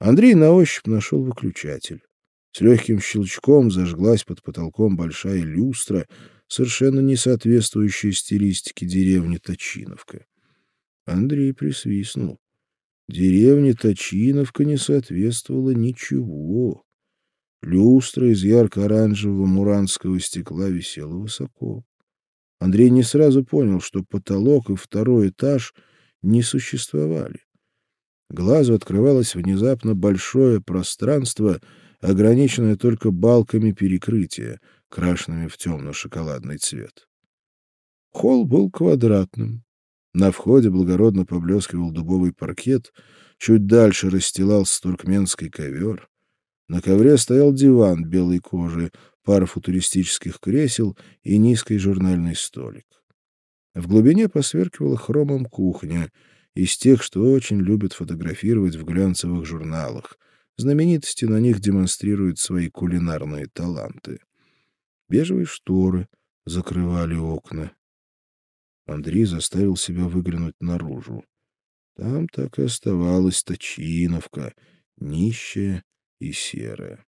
Андрей на ощупь нашел выключатель. С легким щелчком зажглась под потолком большая люстра, совершенно не соответствующая стилистике деревни Точиновка. Андрей присвистнул. Деревне Точиновка не соответствовало ничего. Люстра из ярко-оранжевого муранского стекла висела высоко. Андрей не сразу понял, что потолок и второй этаж не существовали. Глазу открывалось внезапно большое пространство, ограниченное только балками перекрытия, крашенными в темно-шоколадный цвет. Холл был квадратным. На входе благородно поблескивал дубовый паркет, чуть дальше расстилался туркменский ковер. На ковре стоял диван белой кожи, пара футуристических кресел и низкий журнальный столик. В глубине посверкивала хромом кухня — из тех, что очень любят фотографировать в глянцевых журналах. Знаменитости на них демонстрируют свои кулинарные таланты. Бежевые шторы закрывали окна. Андрей заставил себя выглянуть наружу. Там так и оставалась Точиновка, нищая и серая.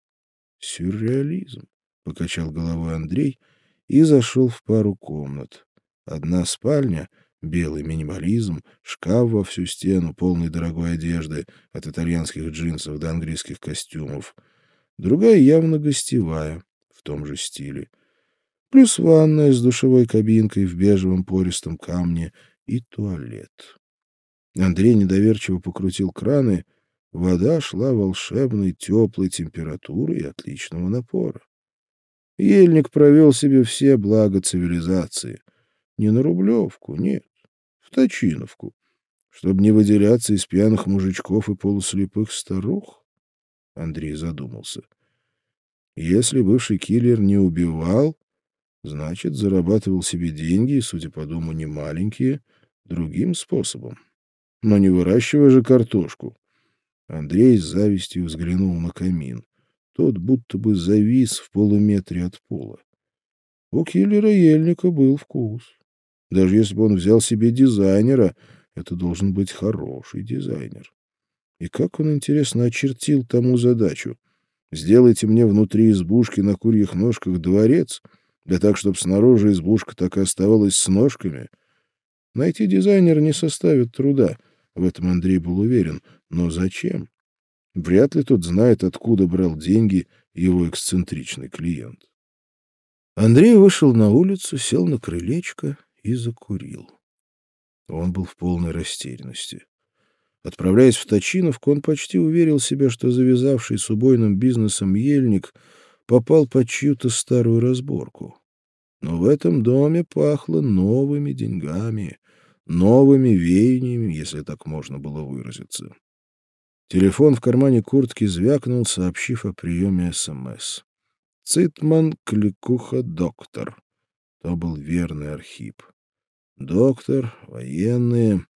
«Сюрреализм», — покачал головой Андрей и зашел в пару комнат. Одна спальня — Белый минимализм, шкаф во всю стену, полный дорогой одежды, от итальянских джинсов до английских костюмов. Другая явно гостевая, в том же стиле. Плюс ванная с душевой кабинкой в бежевом пористом камне и туалет. Андрей недоверчиво покрутил краны. Вода шла волшебной, теплой температуры и отличного напора. Ельник провел себе все блага цивилизации. Не на Рублевку, нет. Точиновку, чтобы не выделяться из пьяных мужичков и полуслепых старух? Андрей задумался. Если бывший киллер не убивал, значит, зарабатывал себе деньги, судя по дому, не маленькие, другим способом. Но не выращивая же картошку. Андрей с завистью взглянул на камин. Тот будто бы завис в полуметре от пола. У киллера ельника был вкус. Даже если бы он взял себе дизайнера, это должен быть хороший дизайнер. И как он, интересно, очертил тому задачу? Сделайте мне внутри избушки на курьих ножках дворец, да так, чтобы снаружи избушка так и оставалась с ножками. Найти дизайнера не составит труда, в этом Андрей был уверен. Но зачем? Вряд ли тот знает, откуда брал деньги его эксцентричный клиент. Андрей вышел на улицу, сел на крылечко и закурил. Он был в полной растерянности. Отправляясь в Точиновку, он почти уверил себя, что завязавший с убойным бизнесом ельник попал под чью-то старую разборку. Но в этом доме пахло новыми деньгами, новыми веяниями, если так можно было выразиться. Телефон в кармане куртки звякнул, сообщив о приеме СМС. «Цитман, кликуха, доктор». То был верный Архип. Доктор, военные,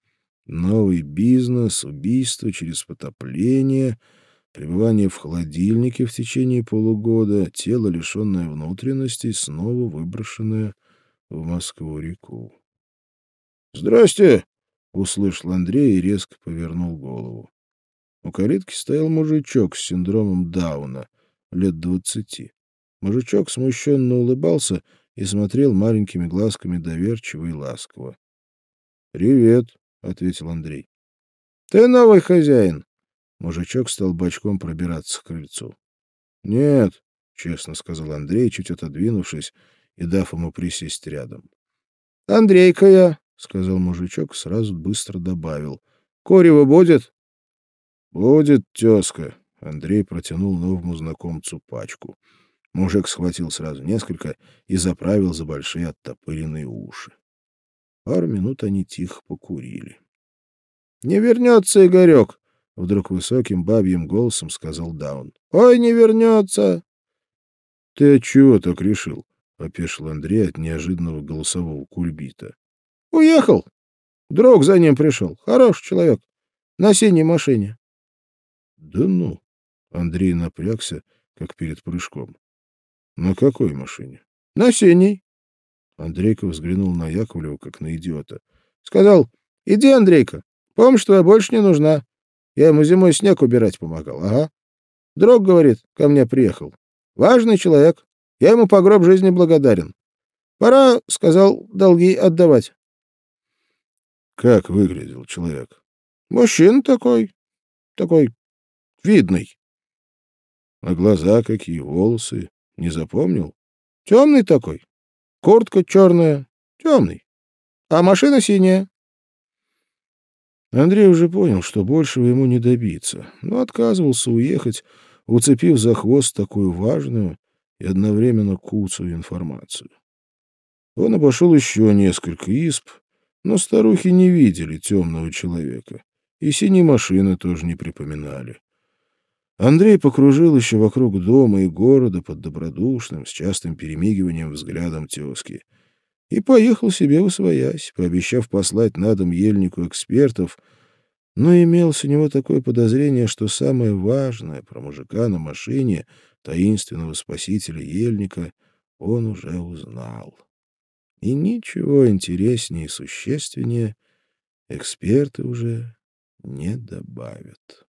новый бизнес, убийство через потопление, пребывание в холодильнике в течение полугода, тело, лишенное внутренностей, снова выброшенное в Москву-реку. «Здрасте!» — услышал Андрей и резко повернул голову. У калитки стоял мужичок с синдромом Дауна, лет двадцати. Мужичок смущенно улыбался и смотрел маленькими глазками доверчиво и ласково. «Привет», — ответил Андрей. «Ты новый хозяин?» Мужичок стал бочком пробираться к крыльцу. «Нет», — честно сказал Андрей, чуть отодвинувшись и дав ему присесть рядом. «Андрейка я», — сказал мужичок, сразу быстро добавил. «Корева будет?» «Будет, тезка», — Андрей протянул новому знакомцу пачку. Мужик схватил сразу несколько и заправил за большие оттопыренные уши. Пару минут они тихо покурили. — Не вернется Игорек! — вдруг высоким бабьим голосом сказал Даун. — Ой, не вернется! — Ты чего так решил? — опешил Андрей от неожиданного голосового кульбита. — Уехал! Друг за ним пришел. Хороший человек. На синей машине. — Да ну! — Андрей напрягся, как перед прыжком. На какой машине? На синей. Андрейка взглянул на Яковлева, как на идиота. Сказал, иди, Андрейка, помощь твоя больше не нужна. Я ему зимой снег убирать помогал. Ага. Друг, говорит, ко мне приехал. Важный человек. Я ему по гроб жизни благодарен. Пора, сказал, долги отдавать. Как выглядел человек? Мужчина такой, такой видный. А глаза какие, волосы? Не запомнил? Темный такой. Куртка черная, темный. А машина синяя. Андрей уже понял, что большего ему не добиться, но отказывался уехать, уцепив за хвост такую важную и одновременно куцую информацию. Он обошел еще несколько исп, но старухи не видели темного человека, и синие машины тоже не припоминали. Андрей покружил еще вокруг дома и города под добродушным, с частым перемигиванием взглядом тезки — и поехал себе усвоясь, пообещав послать на дом ельнику экспертов, но имелось у него такое подозрение, что самое важное про мужика на машине, таинственного спасителя ельника, он уже узнал. И ничего интереснее и существеннее эксперты уже не добавят.